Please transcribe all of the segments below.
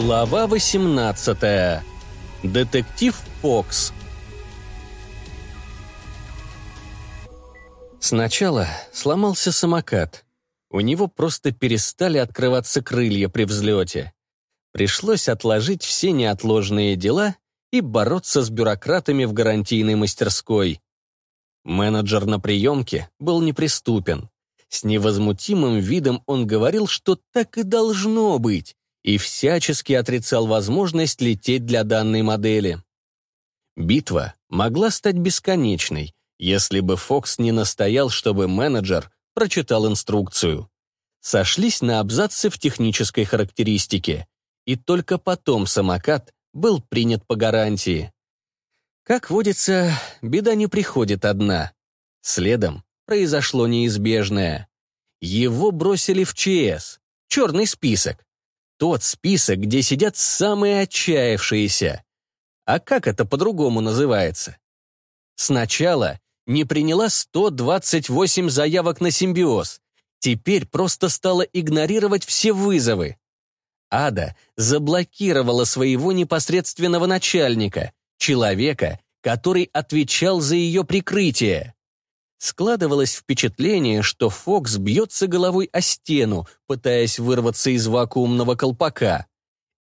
Глава 18. Детектив Фокс. Сначала сломался самокат. У него просто перестали открываться крылья при взлете. Пришлось отложить все неотложные дела и бороться с бюрократами в гарантийной мастерской. Менеджер на приемке был неприступен. С невозмутимым видом он говорил, что так и должно быть, и всячески отрицал возможность лететь для данной модели. Битва могла стать бесконечной, если бы Фокс не настоял, чтобы менеджер прочитал инструкцию. Сошлись на абзацы в технической характеристике, и только потом самокат был принят по гарантии. Как водится, беда не приходит одна. Следом произошло неизбежное. Его бросили в ЧС, черный список. Тот список, где сидят самые отчаявшиеся. А как это по-другому называется? Сначала не приняла 128 заявок на симбиоз, теперь просто стала игнорировать все вызовы. Ада заблокировала своего непосредственного начальника, человека, который отвечал за ее прикрытие. Складывалось впечатление, что Фокс бьется головой о стену, пытаясь вырваться из вакуумного колпака.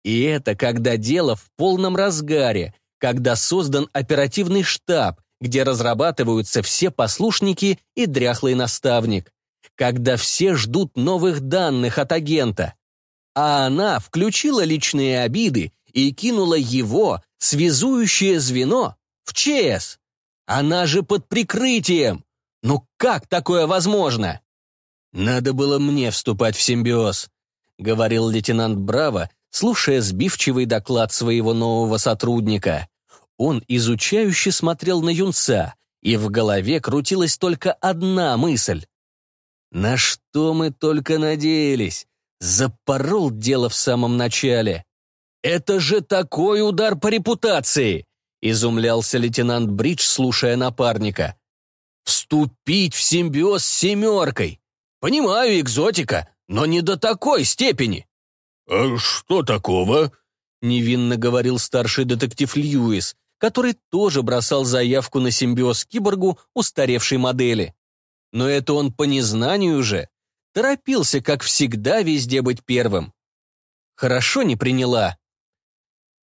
И это когда дело в полном разгаре, когда создан оперативный штаб, где разрабатываются все послушники и дряхлый наставник, когда все ждут новых данных от агента. А она включила личные обиды и кинула его, связующее звено, в ЧС. Она же под прикрытием. Ну как такое возможно? Надо было мне вступать в симбиоз, говорил лейтенант Браво, слушая сбивчивый доклад своего нового сотрудника. Он изучающе смотрел на юнца, и в голове крутилась только одна мысль. На что мы только надеялись? Запорол дело в самом начале. Это же такой удар по репутации! Изумлялся лейтенант Бридж, слушая напарника. Вступить в симбиоз с семеркой. Понимаю, экзотика, но не до такой степени. «А что такого?» — невинно говорил старший детектив Льюис, который тоже бросал заявку на симбиоз киборгу устаревшей модели. Но это он по незнанию же. Торопился, как всегда, везде быть первым. Хорошо не приняла.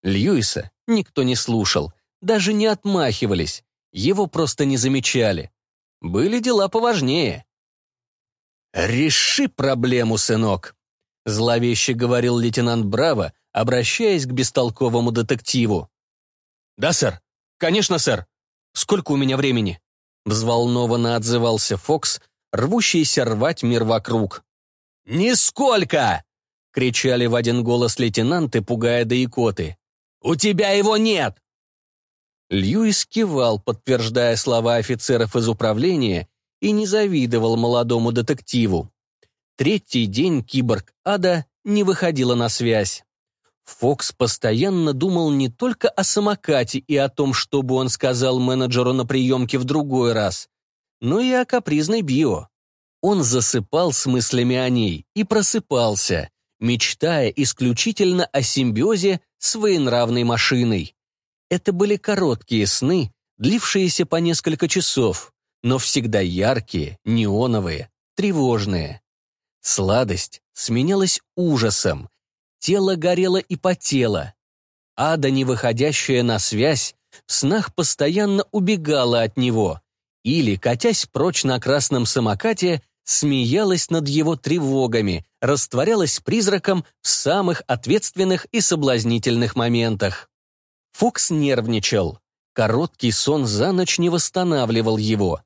Льюиса никто не слушал, даже не отмахивались, его просто не замечали. Были дела поважнее. «Реши проблему, сынок», — зловеще говорил лейтенант Браво, обращаясь к бестолковому детективу. «Да, сэр. Конечно, сэр. Сколько у меня времени?» Взволнованно отзывался Фокс, рвущийся рвать мир вокруг. «Нисколько!» — кричали в один голос лейтенанты, пугая до икоты. «У тебя его нет!» Льюис кивал, подтверждая слова офицеров из управления, и не завидовал молодому детективу. Третий день киборг Ада не выходила на связь. Фокс постоянно думал не только о самокате и о том, что бы он сказал менеджеру на приемке в другой раз, но и о капризной био. Он засыпал с мыслями о ней и просыпался, мечтая исключительно о симбиозе с военравной машиной. Это были короткие сны, длившиеся по несколько часов, но всегда яркие, неоновые, тревожные. Сладость сменялась ужасом, тело горело и потело. Ада, не выходящая на связь, в снах постоянно убегала от него или, катясь прочь на красном самокате, смеялась над его тревогами, растворялась призраком в самых ответственных и соблазнительных моментах. Фокс нервничал. Короткий сон за ночь не восстанавливал его.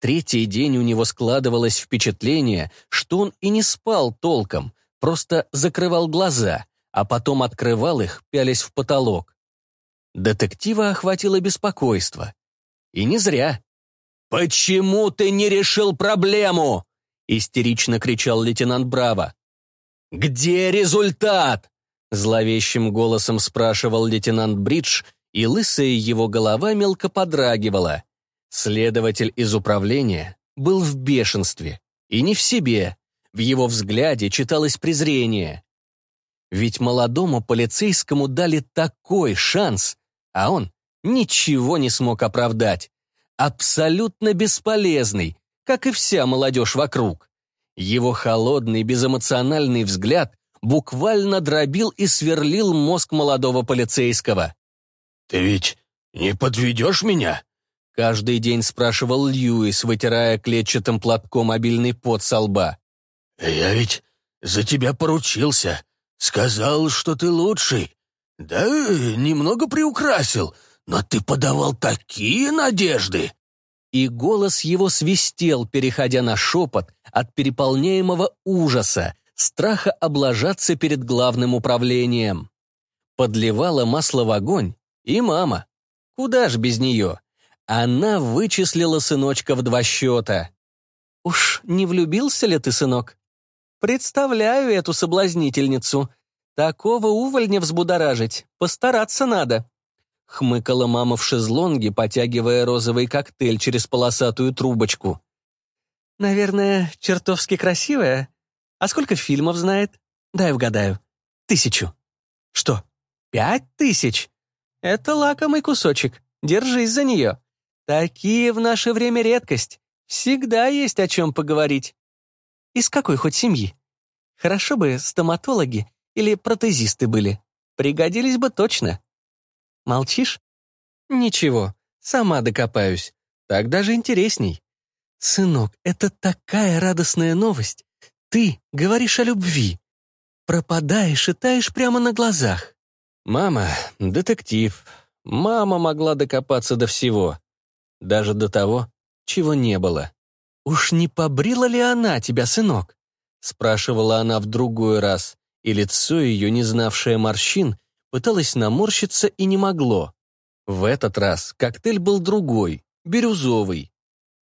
Третий день у него складывалось впечатление, что он и не спал толком, просто закрывал глаза, а потом открывал их, пялясь в потолок. Детектива охватило беспокойство. И не зря. «Почему ты не решил проблему?» — истерично кричал лейтенант Браво. «Где результат?» Зловещим голосом спрашивал лейтенант Бридж, и лысая его голова мелко подрагивала. Следователь из управления был в бешенстве. И не в себе. В его взгляде читалось презрение. Ведь молодому полицейскому дали такой шанс, а он ничего не смог оправдать. Абсолютно бесполезный, как и вся молодежь вокруг. Его холодный, безэмоциональный взгляд буквально дробил и сверлил мозг молодого полицейского. «Ты ведь не подведешь меня?» Каждый день спрашивал Льюис, вытирая клетчатым платком обильный пот со лба. «Я ведь за тебя поручился. Сказал, что ты лучший. Да, немного приукрасил, но ты подавал такие надежды!» И голос его свистел, переходя на шепот от переполняемого ужаса, страха облажаться перед главным управлением. Подливала масло в огонь и мама. Куда ж без нее? Она вычислила сыночка в два счета. «Уж не влюбился ли ты, сынок? Представляю эту соблазнительницу. Такого увольня взбудоражить, постараться надо». Хмыкала мама в шезлонге, потягивая розовый коктейль через полосатую трубочку. «Наверное, чертовски красивая. А сколько фильмов знает? Дай угадаю. Тысячу. Что, пять тысяч? Это лакомый кусочек. Держись за нее. Такие в наше время редкость. Всегда есть о чем поговорить. Из какой хоть семьи? Хорошо бы стоматологи или протезисты были. Пригодились бы точно. Молчишь? Ничего, сама докопаюсь. Так даже интересней. Сынок, это такая радостная новость. Ты говоришь о любви. Пропадаешь и таешь прямо на глазах. Мама — детектив. Мама могла докопаться до всего даже до того, чего не было. «Уж не побрила ли она тебя, сынок?» спрашивала она в другой раз, и лицо ее, не знавшее морщин, пыталось наморщиться и не могло. В этот раз коктейль был другой, бирюзовый.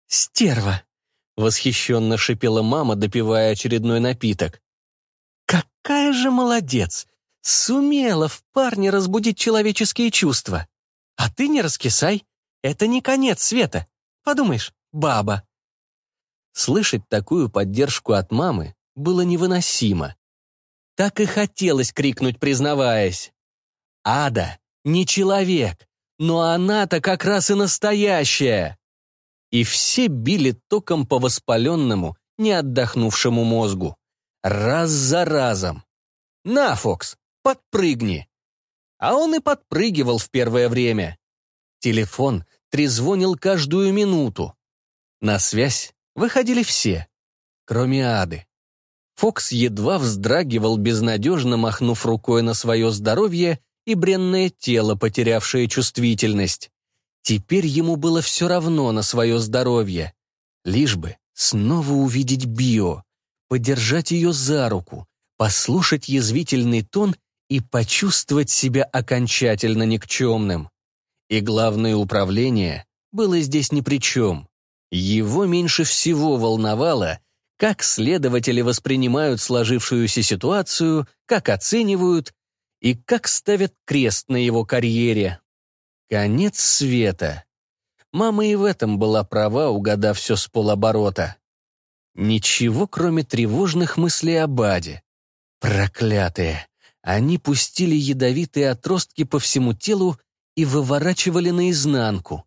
«Стерва!» — восхищенно шипела мама, допивая очередной напиток. «Какая же молодец! Сумела в парне разбудить человеческие чувства. А ты не раскисай, это не конец света. Подумаешь, баба. Слышать такую поддержку от мамы было невыносимо. Так и хотелось крикнуть, признаваясь. Ада не человек, но она-то как раз и настоящая. И все били током по воспаленному, не отдохнувшему мозгу. Раз за разом. На, Фокс, подпрыгни. А он и подпрыгивал в первое время. Телефон трезвонил каждую минуту. На связь выходили все, кроме Ады. Фокс едва вздрагивал, безнадежно махнув рукой на свое здоровье и бренное тело, потерявшее чувствительность. Теперь ему было все равно на свое здоровье. Лишь бы снова увидеть Био, подержать ее за руку, послушать язвительный тон и почувствовать себя окончательно никчемным. И главное управление было здесь ни при чем. Его меньше всего волновало, как следователи воспринимают сложившуюся ситуацию, как оценивают и как ставят крест на его карьере. Конец света. Мама и в этом была права, угадав все с полоборота. Ничего, кроме тревожных мыслей о Баде. Проклятые! Они пустили ядовитые отростки по всему телу и выворачивали наизнанку.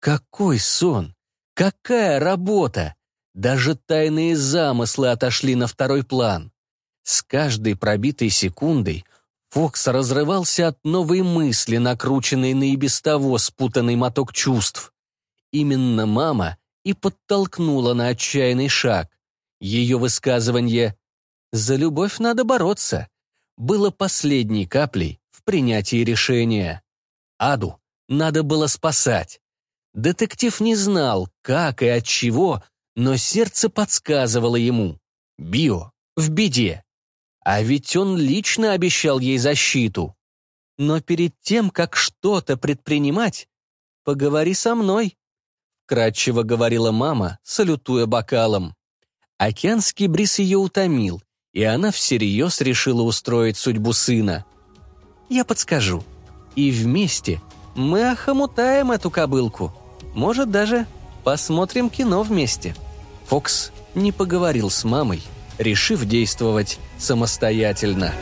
Какой сон! Какая работа! Даже тайные замыслы отошли на второй план. С каждой пробитой секундой Фокс разрывался от новой мысли, накрученной на и без того спутанный моток чувств. Именно мама и подтолкнула на отчаянный шаг. Ее высказывание «За любовь надо бороться» было последней каплей в принятии решения. Аду надо было спасать. Детектив не знал, как и от чего, но сердце подсказывало ему. Био в беде. А ведь он лично обещал ей защиту. Но перед тем, как что-то предпринимать, поговори со мной, кратчево говорила мама, салютуя бокалом. Океанский бриз ее утомил, и она всерьез решила устроить судьбу сына. «Я подскажу», и вместе мы охомутаем эту кобылку. Может, даже посмотрим кино вместе». Фокс не поговорил с мамой, решив действовать самостоятельно.